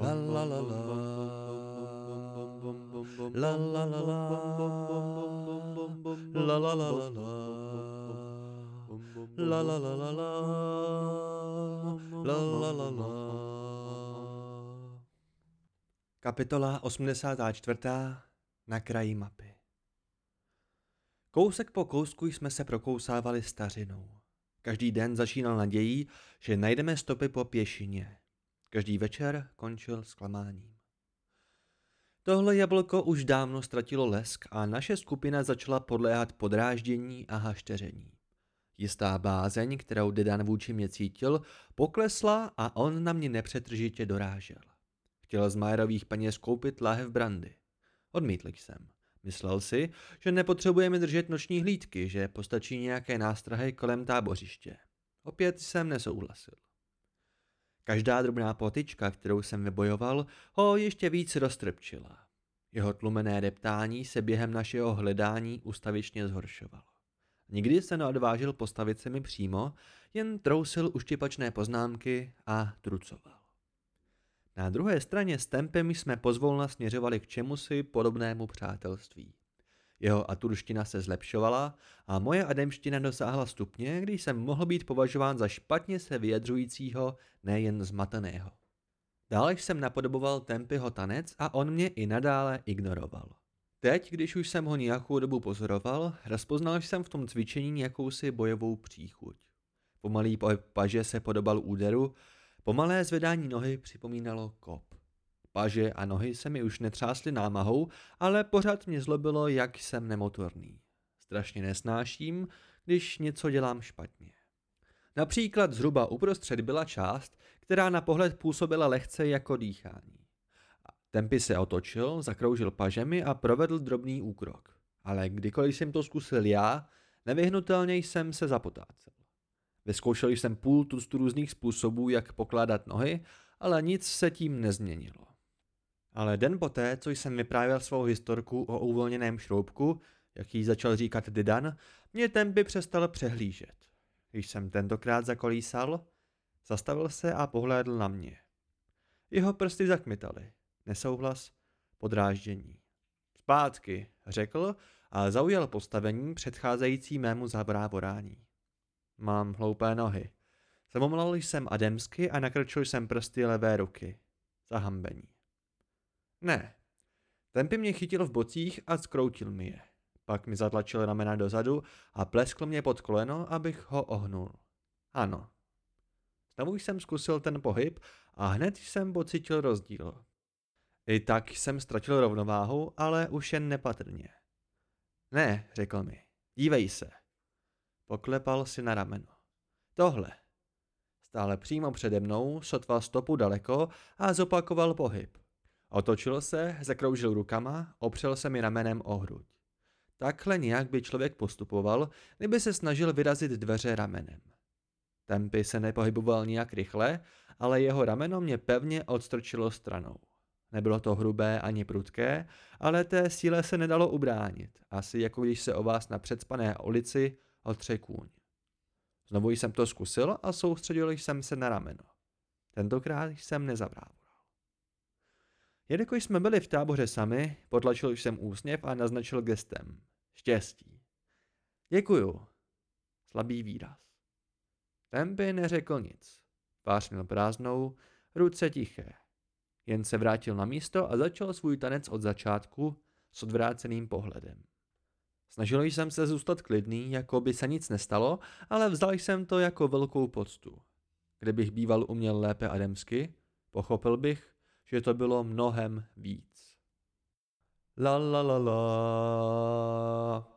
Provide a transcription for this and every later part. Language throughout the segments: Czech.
La la la la. La la la la. La la la la la. La la la la la. La la la la. Kapitola 84. Na kraji mapy. Kousek po kousku jsme se prokousávali stařinou. Každý den začínal nadějí, že najdeme stopy po pěšině. Každý večer končil zklamáním. Tohle jablko už dávno ztratilo lesk a naše skupina začala podléhat podráždění a hašteření. Jistá bázeň, kterou Dedan vůči mě cítil, poklesla a on na mě nepřetržitě dorážel. Chtěl z Majerových peněz koupit láhev brandy. Odmítl jsem. Myslel si, že nepotřebujeme držet noční hlídky, že postačí nějaké nástrahy kolem tábořiště. Opět jsem nesouhlasil. Každá drobná potička, kterou jsem vybojoval, ho ještě víc roztrpčila. Jeho tlumené deptání se během našeho hledání ustavičně zhoršovalo. Nikdy se neodvážil postavit se mi přímo, jen trousil uštipačné poznámky a trucoval. Na druhé straně s tempem jsme pozvolna směřovali k čemusi podobnému přátelství. Jeho aturština se zlepšovala a moje ademština dosáhla stupně, kdy jsem mohl být považován za špatně se vyjadřujícího, nejen zmateného. Dále jsem napodoboval Tempyho tanec a on mě i nadále ignoroval. Teď, když už jsem ho nějakou dobu pozoroval, rozpoznal jsem v tom cvičení jakousi bojovou příchuť. Pomalý pohyb paže se podobal úderu, pomalé zvedání nohy připomínalo kop. Paže a nohy se mi už netřásly námahou, ale pořád mě zlobilo, jak jsem nemotorný. Strašně nesnáším, když něco dělám špatně. Například zhruba uprostřed byla část, která na pohled působila lehce jako dýchání. Tempy se otočil, zakroužil pažemi a provedl drobný úkrok. Ale kdykoliv jsem to zkusil já, nevyhnutelně jsem se zapotácel. Vyzkoušel jsem půl tustu různých způsobů, jak pokládat nohy, ale nic se tím nezměnilo. Ale den poté, co jsem vyprávěl svou historku o uvolněném šroubku, jak jí začal říkat Didan, mě Tempy přestal přehlížet. Když jsem tentokrát zakolísal, zastavil se a pohlédl na mě. Jeho prsty zakmitaly. Nesouhlas, podráždění. Zpátky, řekl a zaujal postavení předcházející mému zavrávorání. Mám hloupé nohy. Zamomlal jsem ademsky a nakrčil jsem prsty levé ruky. Zahambení. Ne. Tempy mě chytil v bocích a skroutil mi je. Pak mi zatlačil ramena dozadu a pleskl mě pod koleno, abych ho ohnul. Ano. Znovu jsem zkusil ten pohyb a hned jsem pocítil rozdíl. I tak jsem ztratil rovnováhu, ale už jen nepatrně. Ne, řekl mi, dívej se. Poklepal si na rameno. Tohle. Stále přímo přede mnou, sotva stopu daleko a zopakoval pohyb. Otočil se, zakroužil rukama, opřel se mi ramenem o hruď. Takhle nějak by člověk postupoval, kdyby se snažil vyrazit dveře ramenem. Tempy se nepohyboval nijak rychle, ale jeho rameno mě pevně odstrčilo stranou. Nebylo to hrubé ani prudké, ale té síle se nedalo ubránit, asi jako když se o vás na předspané ulici otře kůň. Znovu jsem to zkusil a soustředil jsem se na rameno. Tentokrát jsem nezabrával. Jelikož jsme byli v táboře sami, potlačil jsem úsměv a naznačil gestem. Štěstí. Děkuju. Slabý výraz. Tempy neřekl nic. Tvář měl prázdnou, ruce tiché. Jen se vrátil na místo a začal svůj tanec od začátku s odvráceným pohledem. Snažil jsem se zůstat klidný, jako by se nic nestalo, ale vzal jsem to jako velkou poctu. Kdybych býval uměl lépe ademsky, pochopil bych, že to bylo mnohem víc. La la la la.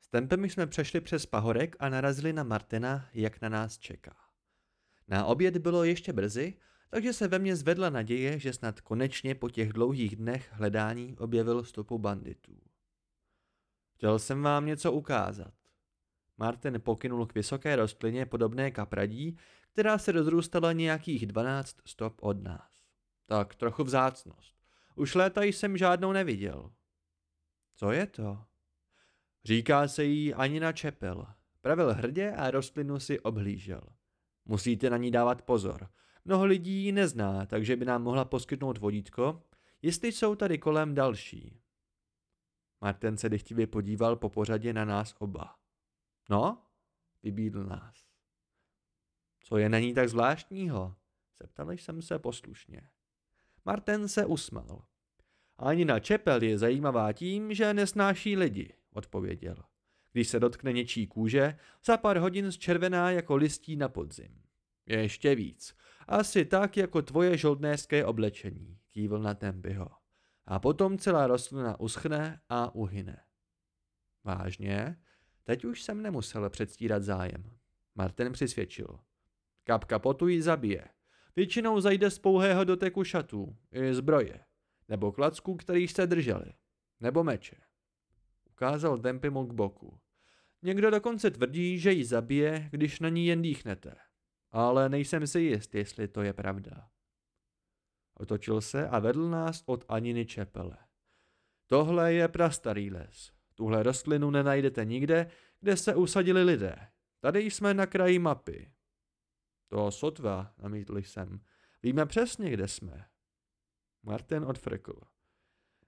S tempem jsme přešli přes pahorek a narazili na Martina, jak na nás čeká. Na oběd bylo ještě brzy, takže se ve mně zvedla naděje, že snad konečně po těch dlouhých dnech hledání objevil stopu banditů. Chtěl jsem vám něco ukázat. Martin pokynul k vysoké rostlině podobné kapradí, která se rozrůstala nějakých 12 stop od nás. Tak trochu vzácnost. Už léta jsem žádnou neviděl. Co je to? Říká se jí Anina Čepel. Pravil hrdě a rostlinu si obhlížel. Musíte na ní dávat pozor. Mnoho lidí ji nezná, takže by nám mohla poskytnout vodítko, jestli jsou tady kolem další. Martin se dychtivě podíval po pořadě na nás oba. No, vybídl nás. Co je na ní tak zvláštního? Zeptal jsem se poslušně. Martin se usmál. Ani na čepel je zajímavá tím, že nesnáší lidi, odpověděl. Když se dotkne něčí kůže, za pár hodin zčervená jako listí na podzim. Je ještě víc. Asi tak jako tvoje žoldnéské oblečení, kývl na Tembyho. A potom celá rostlina uschne a uhyne. Vážně? Teď už jsem nemusel předstírat zájem. Martin přisvědčil. Kapka potu ji zabije. Většinou zajde z pouhého doteku šatů, i zbroje, nebo klacků, kterých jste drželi, nebo meče. Ukázal Tempimu k boku. Někdo dokonce tvrdí, že ji zabije, když na ní jen dýchnete. Ale nejsem si jist, jestli to je pravda. Otočil se a vedl nás od Aniny čepele. Tohle je prastarý les. Tuhle rostlinu nenajdete nikde, kde se usadili lidé. Tady jsme na kraji mapy. To sotva, namítl jsem. Víme přesně, kde jsme. Martin odfrkl.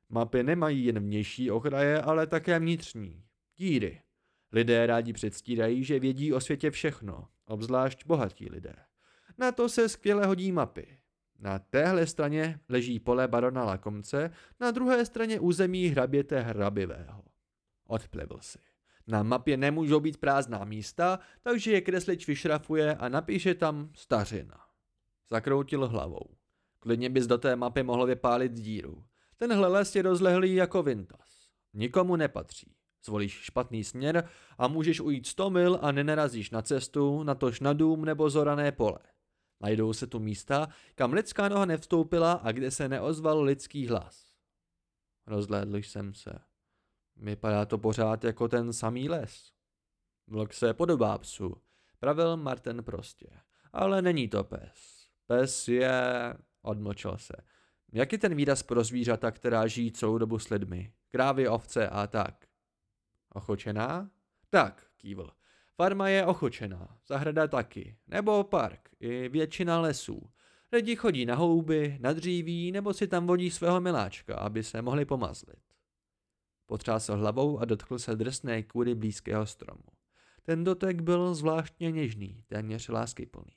Mapy nemají jen vnější okraje, ale také vnitřní. Díry. Lidé rádi předstírají, že vědí o světě všechno, obzvlášť bohatí lidé. Na to se skvěle hodí mapy. Na téhle straně leží pole barona Lakomce, na druhé straně území hraběte hrabivého. Odplevl si. Na mapě nemůžou být prázdná místa, takže je kreslič vyšrafuje a napíše tam stařina. Zakroutil hlavou. Klidně bys do té mapy mohl vypálit díru. Tenhle les je rozlehlý jako vintas. Nikomu nepatří. Zvolíš špatný směr a můžeš ujít 100 mil a nenarazíš na cestu, natož na dům nebo zorané pole. Najdou se tu místa, kam lidská noha nevstoupila a kde se neozval lidský hlas. Rozhlédl jsem se. Vypadá to pořád jako ten samý les. Vlk se podobá psu, pravil Martin prostě. Ale není to pes. Pes je... odmlčel se. Jak je ten výraz pro zvířata, která žijí celou dobu s lidmi? Krávy, ovce a tak. Ochočená? Tak, kývl. Farma je ochočená, zahrada taky, nebo park, i většina lesů. Lidi chodí na houby, na dříví, nebo si tam vodí svého miláčka, aby se mohli pomazlit. Potřásl hlavou a dotkl se drsné kůry blízkého stromu. Ten dotek byl zvláštně něžný, téměř láskyplný.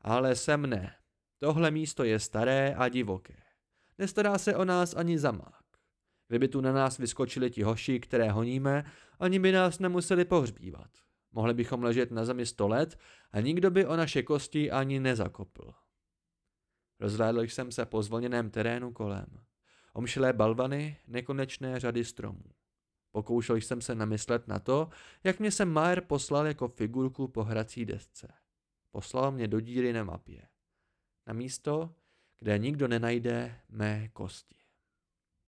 Ale sem ne. Tohle místo je staré a divoké. Nestará se o nás ani zamák. Kdyby tu na nás vyskočili ti hoši, které honíme, ani by nás nemuseli pohřbívat. Mohli bychom ležet na zemi sto let a nikdo by o naše kosti ani nezakopl. Rozhlédl jsem se po zvolněném terénu kolem. Omšlé balvany, nekonečné řady stromů. Pokoušel jsem se namyslet na to, jak mě se Mayer poslal jako figurku po hrací desce. Poslal mě do díry na mapě. Na místo, kde nikdo nenajde mé kosti.